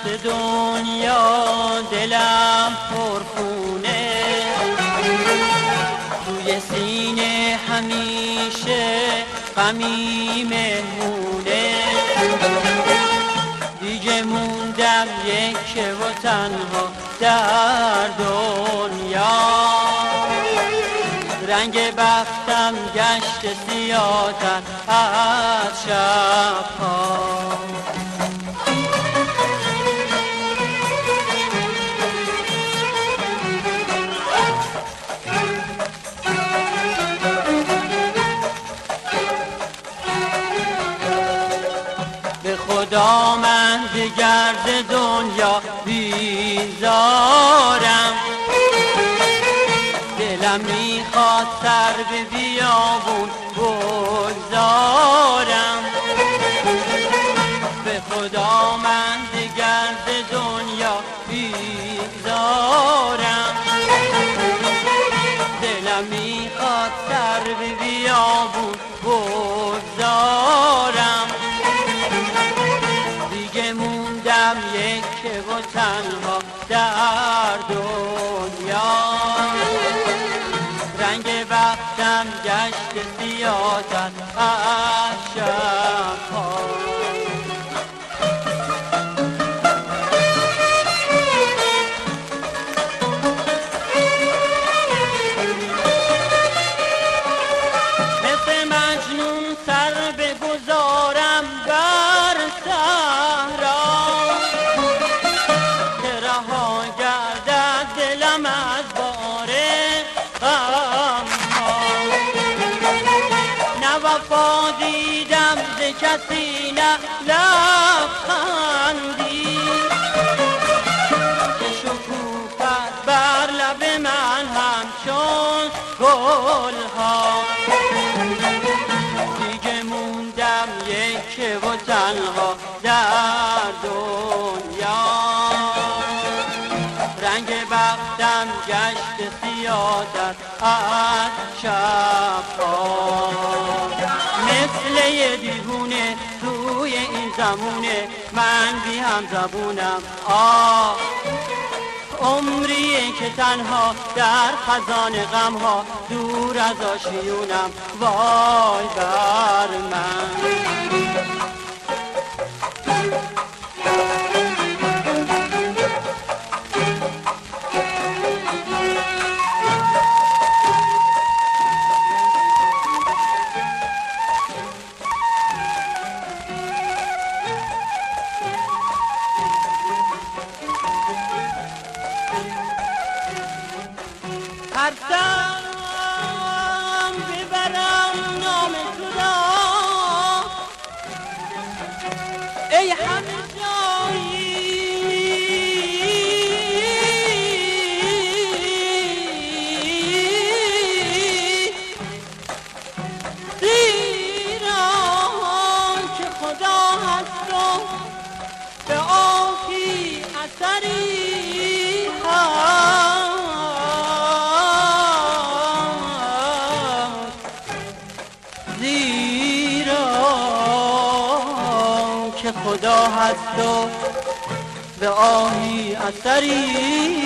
دست دنیا دلم پرخونه. توی سینه همیشه غمی مهمونه دیگه موندم یک و تنها در دنیا. رنگ بختم گشت سیاتر از شبها. خدا من گرد دنیا بیزارم. دلم می‌خواد سر به بیابون بگذارم. به خدا من گرد دنیا بیزارم. دلم می‌خواد سر به تنها در دنیا رنگ وقتم گشت سیاست از وفا دیدم ز کسی نه لبخندی. که شکوفت بر لب من همچون گلها. دیگه موندم یک و تنها در دنیا. رنگ بختم گشت سیادت از شبها. یه دیوونه توی این زمونه من بی هم زبونم. آه. عمریه که تنها در خزان غم ها دور از آشیونم. وای بر من. هر دم ببرم نام تو را ای همه جایی. زیرا که خدا هست و به آهی اثری زیرا که خدا هست و به آهی اثری